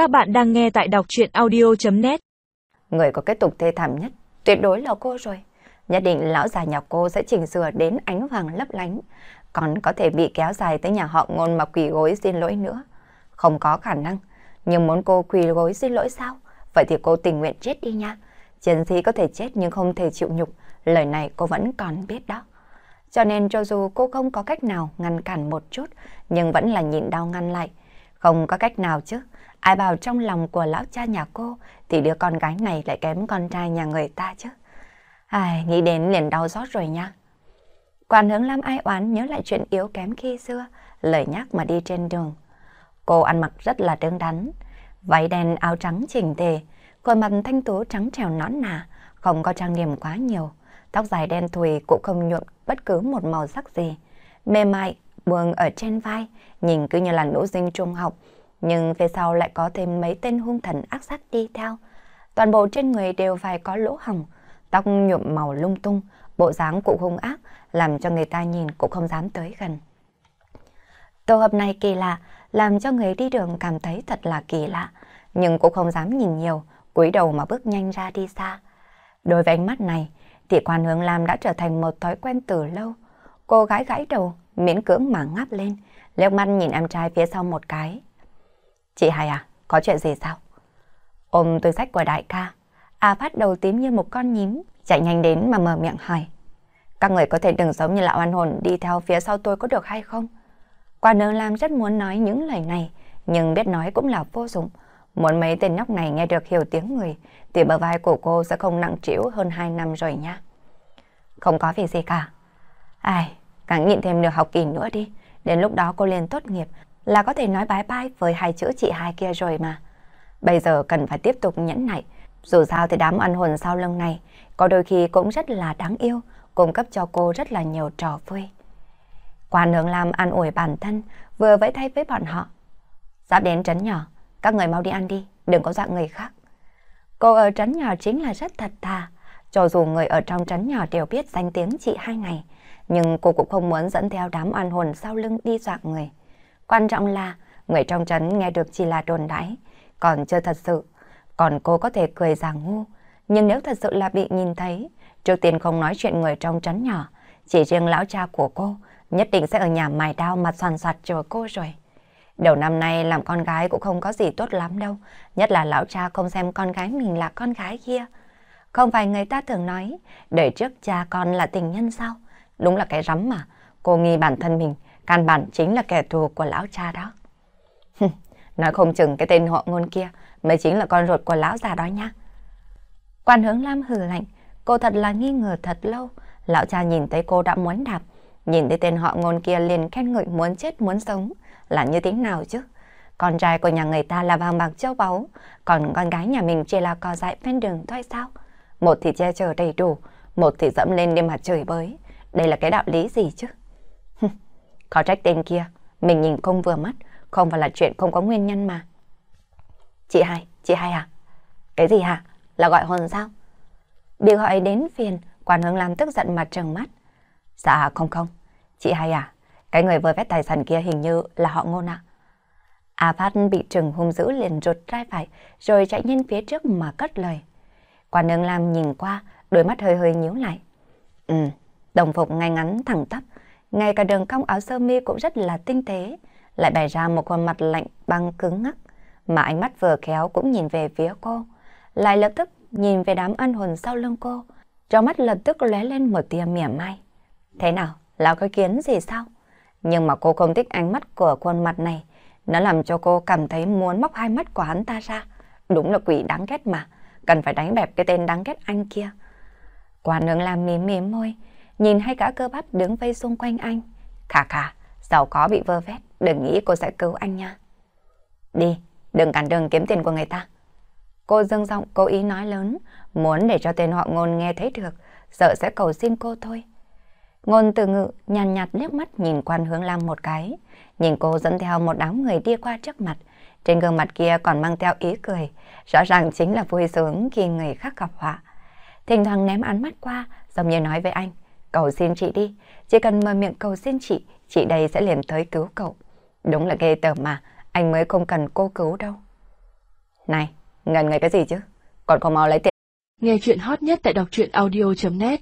Các bạn đang nghe tại đọc chuyện audio.net Người có kết tục thê thảm nhất, tuyệt đối là cô rồi. Nhất định lão già nhà cô sẽ chỉnh sửa đến ánh vàng lấp lánh, còn có thể bị kéo dài tới nhà họ ngôn mà quỳ gối xin lỗi nữa. Không có khả năng, nhưng muốn cô quỳ gối xin lỗi sao? Vậy thì cô tình nguyện chết đi nha. Chiến sĩ có thể chết nhưng không thể chịu nhục, lời này cô vẫn còn biết đó. Cho nên cho dù cô không có cách nào ngăn cản một chút, nhưng vẫn là nhịn đau ngăn lại. Không có cách nào chứ, ai bảo trong lòng của lão cha nhà cô thì đứa con gái này lại kém con trai nhà người ta chứ. Ai, nghĩ đến liền đau rót rồi nha. Quản hướng Lam ai oán nhớ lại chuyện yếu kém khi xưa, lời nhắc mà đi trên đường. Cô ăn mặc rất là đứng đắn, váy đen áo trắng chỉnh tề, khuôn mặt thanh tú trắng trèo nõn nà, không có trang điểm quá nhiều. Tóc dài đen thùi cũng không nhuộm bất cứ một màu sắc gì. Mềm mại, buông ở trên vai, nhìn cứ như là nữ sinh trung học, nhưng phía sau lại có thêm mấy tên hung thần ác sát đi theo. Toàn bộ trên người đều phải có lỗ hồng, tóc nhuộm màu lung tung, bộ dáng cụ hung ác, làm cho người ta nhìn cũng không dám tới gần. Tổ hợp này kỳ lạ, làm cho người đi đường cảm thấy thật là kỳ lạ, nhưng cũng không dám nhìn nhiều, cúi đầu mà bước nhanh ra đi xa. Đối với ánh mắt này, thì quan hướng Lam đã trở thành một thói quen từ lâu. Cô gái gãi đầu, miễn cưỡng mà ngáp lên, liếc mắt nhìn em trai phía sau một cái. Chị Hải à, có chuyện gì sao? Ôm túi sách của đại ca, A phát đầu tím như một con nhím, chạy nhanh đến mà mở miệng hỏi. Các người có thể đừng giống như lão oan hồn đi theo phía sau tôi có được hay không? Quả nương Lam rất muốn nói những lời này, nhưng biết nói cũng là vô dụng. Muốn mấy tên nhóc này nghe được hiểu tiếng người, thì bờ vai của cô sẽ không nặng trĩu hơn 2 năm rồi nha. Không có việc gì cả. Ai, càng nhịn thêm được học kỳ nữa đi. Đến lúc đó cô liền tốt nghiệp là có thể nói bye bye với hai chữ chị hai kia rồi mà. Bây giờ cần phải tiếp tục nhẫn nại. Dù sao thì đám ăn hồn sau lưng này có đôi khi cũng rất là đáng yêu, cung cấp cho cô rất là nhiều trò vui. Quan hướng làm an ủi bản thân, vừa vẫy thay với bọn họ. Sắp đến trấn nhỏ, các người mau đi ăn đi, đừng có dạng người khác. Cô ở trấn nhỏ chính là rất thật thà, cho dù người ở trong trấn nhỏ đều biết danh tiếng chị hai này, nhưng cô cũng không muốn dẫn theo đám oan hồn sau lưng đi dọa người. Quan trọng là người trong trấn nghe được chỉ là đồn đãi, còn chưa thật sự. Còn cô có thể cười giả ngu, nhưng nếu thật sự là bị nhìn thấy, trước tiên không nói chuyện người trong trấn nhỏ, chỉ riêng lão cha của cô nhất định sẽ ở nhà mài đao mặt soàn soạt chờ cô rồi. Đầu năm nay làm con gái cũng không có gì tốt lắm đâu, nhất là lão cha không xem con gái mình là con gái kia. Không phải người ta thường nói, đời trước cha con là tình nhân sao? Đúng là cái rắm mà, cô nghi bản thân mình, căn bản chính là kẻ thù của lão cha đó. nói không chừng cái tên họ ngôn kia mới chính là con ruột của lão già đó nha. Quan hướng Lam hừ lạnh, cô thật là nghi ngờ thật lâu. Lão cha nhìn thấy cô đã muốn đạp, nhìn thấy tên họ ngôn kia liền khen ngợi muốn chết muốn sống, là như thế nào chứ? Con trai của nhà người ta là vàng bạc châu báu, còn con gái nhà mình chỉ là cò dại ven đường thôi sao? Một thì che chở đầy đủ, một thì dẫm lên đêm mặt trời bới. Đây là cái đạo lý gì chứ? Có trách tên kia, mình nhìn không vừa mắt, không phải là chuyện không có nguyên nhân mà. Chị hai, chị hai à? Cái gì hả? Là gọi hồn sao? Bị gọi đến phiền, quản hướng làm tức giận mặt trừng mắt. Dạ không không, chị hai à? Cái người vừa vét tài sản kia hình như là họ ngôn à? A Phát bị trừng hung dữ liền rụt trai phải, rồi chạy nhân phía trước mà cất lời. Quản nương làm nhìn qua, đôi mắt hơi hơi nhíu lại. Ừ, đồng phục ngay ngắn thẳng tắp, ngay cả đường cong áo sơ mi cũng rất là tinh tế, lại bày ra một khuôn mặt lạnh băng cứng ngắc, mà ánh mắt vừa khéo cũng nhìn về phía cô, lại lập tức nhìn về đám ân hồn sau lưng cô, trong mắt lập tức lóe lên một tia mỉa mai. Thế nào, là có kiến gì sao? Nhưng mà cô không thích ánh mắt của khuôn mặt này, nó làm cho cô cảm thấy muốn móc hai mắt của hắn ta ra. Đúng là quỷ đáng ghét mà, cần phải đánh bẹp cái tên đáng ghét anh kia. Quả nương làm mím mím môi, nhìn hai gã cơ bắp đứng vây xung quanh anh. Khả khả, giàu có bị vơ vét, đừng nghĩ cô sẽ cứu anh nha. Đi, đừng cản đường kiếm tiền của người ta. Cô dâng giọng cố ý nói lớn, muốn để cho tên họ ngôn nghe thấy được, sợ sẽ cầu xin cô thôi. Ngôn từ ngự nhàn nhạt liếc mắt nhìn quan hướng lam một cái, nhìn cô dẫn theo một đám người đi qua trước mặt. Trên gương mặt kia còn mang theo ý cười, rõ ràng chính là vui sướng khi người khác gặp họa. Thỉnh thoảng ném ánh mắt qua, giống như nói với anh, cầu xin chị đi, chỉ cần mở miệng cầu xin chị, chị đây sẽ liền tới cứu cậu. Đúng là ghê tởm mà, anh mới không cần cô cứu đâu. Này, ngần người cái gì chứ? Còn không mau lấy tiền. Nghe chuyện hot nhất tại đọc truyện audio.net